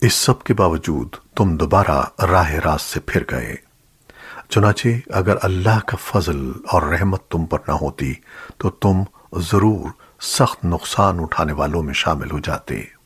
اس سب کے باوجود تم دوبارہ راہ راست سے پھر گئے۔ چنانچہ اگر اللہ کا فضل اور رحمت تم پر نہ ہوتی تو تم ضرور سخت نقصان اٹھانے والوں میں شامل ہو جاتے۔